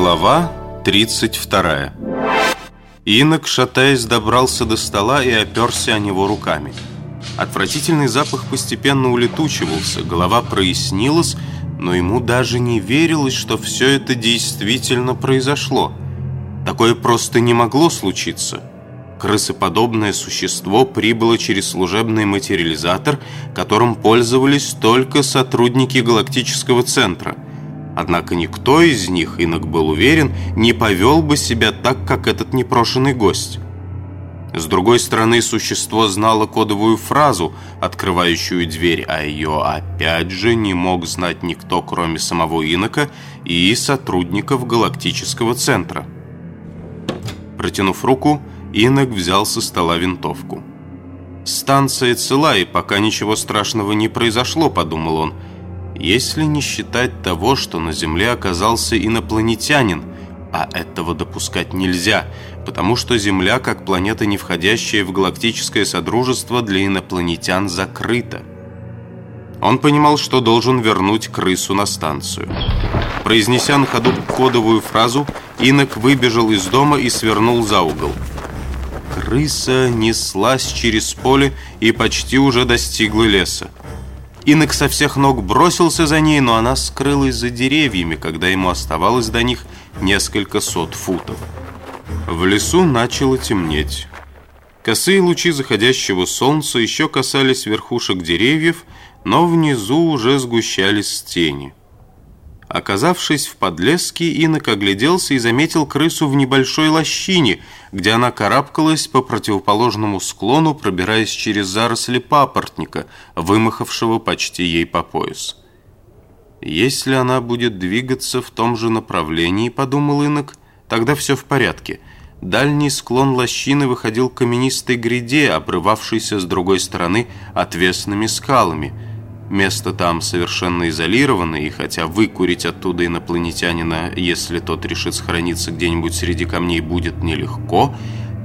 Глава 32 Инок, шатаясь, добрался до стола и оперся о него руками. Отвратительный запах постепенно улетучивался, голова прояснилась, но ему даже не верилось, что все это действительно произошло. Такое просто не могло случиться. Крысоподобное существо прибыло через служебный материализатор, которым пользовались только сотрудники галактического центра – Однако никто из них, инок был уверен, не повел бы себя так, как этот непрошенный гость. С другой стороны, существо знало кодовую фразу, открывающую дверь, а ее опять же не мог знать никто, кроме самого инока и сотрудников галактического центра. Протянув руку, инок взял со стола винтовку. «Станция цела, и пока ничего страшного не произошло», — подумал он, — если не считать того, что на Земле оказался инопланетянин, а этого допускать нельзя, потому что Земля, как планета, не входящая в галактическое содружество, для инопланетян закрыта. Он понимал, что должен вернуть крысу на станцию. Произнеся на ходу кодовую фразу, Инок выбежал из дома и свернул за угол. Крыса неслась через поле и почти уже достигла леса. Инок со всех ног бросился за ней, но она скрылась за деревьями, когда ему оставалось до них несколько сот футов. В лесу начало темнеть. Косые лучи заходящего солнца еще касались верхушек деревьев, но внизу уже сгущались тени. Оказавшись в подлеске, Инок огляделся и заметил крысу в небольшой лощине, где она карабкалась по противоположному склону, пробираясь через заросли папоротника, вымахавшего почти ей по пояс. «Если она будет двигаться в том же направлении, — подумал Инок, — тогда все в порядке». Дальний склон лощины выходил к каменистой гряде, обрывавшейся с другой стороны отвесными скалами — Место там совершенно изолированное, и хотя выкурить оттуда инопланетянина, если тот решит сохраниться где-нибудь среди камней, будет нелегко,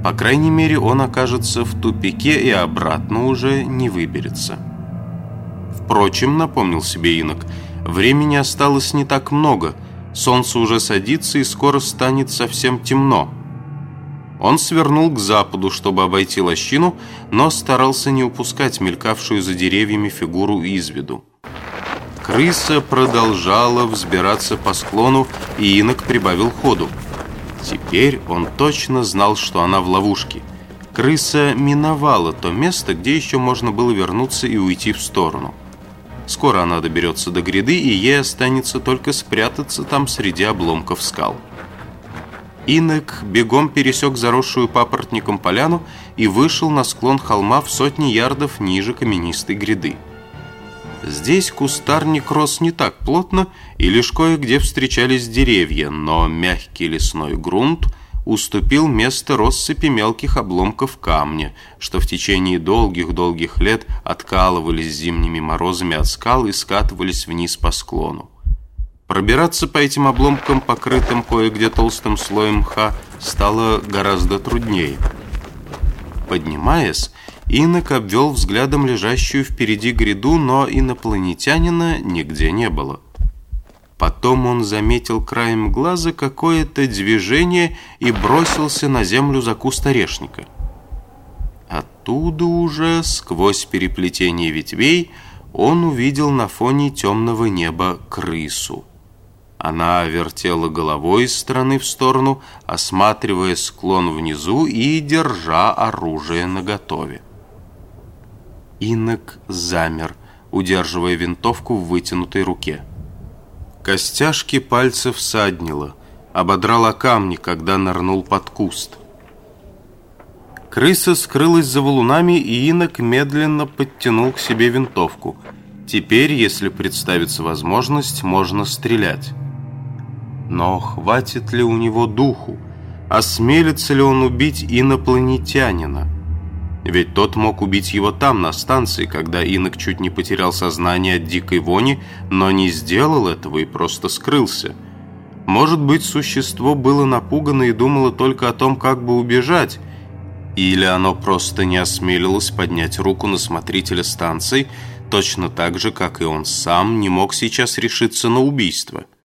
по крайней мере, он окажется в тупике и обратно уже не выберется. Впрочем, напомнил себе инок, времени осталось не так много, солнце уже садится и скоро станет совсем темно. Он свернул к западу, чтобы обойти лощину, но старался не упускать мелькавшую за деревьями фигуру из виду. Крыса продолжала взбираться по склону, и инок прибавил ходу. Теперь он точно знал, что она в ловушке. Крыса миновала то место, где еще можно было вернуться и уйти в сторону. Скоро она доберется до гряды, и ей останется только спрятаться там среди обломков скал. Инок бегом пересек заросшую папоротником поляну и вышел на склон холма в сотни ярдов ниже каменистой гряды. Здесь кустарник рос не так плотно, и лишь кое-где встречались деревья, но мягкий лесной грунт уступил место россыпи мелких обломков камня, что в течение долгих-долгих лет откалывались зимними морозами от скал и скатывались вниз по склону. Пробираться по этим обломкам, покрытым кое-где толстым слоем мха, стало гораздо труднее. Поднимаясь, Инок обвел взглядом лежащую впереди гряду, но инопланетянина нигде не было. Потом он заметил краем глаза какое-то движение и бросился на землю за куст орешника. Оттуда уже, сквозь переплетение ветвей, он увидел на фоне темного неба крысу. Она вертела головой из стороны в сторону, осматривая склон внизу и держа оружие наготове. Инок замер, удерживая винтовку в вытянутой руке. Костяшки пальцев саднило, ободрала камни, когда нырнул под куст. Крыса скрылась за валунами, и инок медленно подтянул к себе винтовку. Теперь, если представится возможность, можно стрелять. Но хватит ли у него духу? Осмелится ли он убить инопланетянина? Ведь тот мог убить его там, на станции, когда инок чуть не потерял сознание от дикой вони, но не сделал этого и просто скрылся. Может быть, существо было напугано и думало только о том, как бы убежать, или оно просто не осмелилось поднять руку на смотрителя станции, точно так же, как и он сам не мог сейчас решиться на убийство.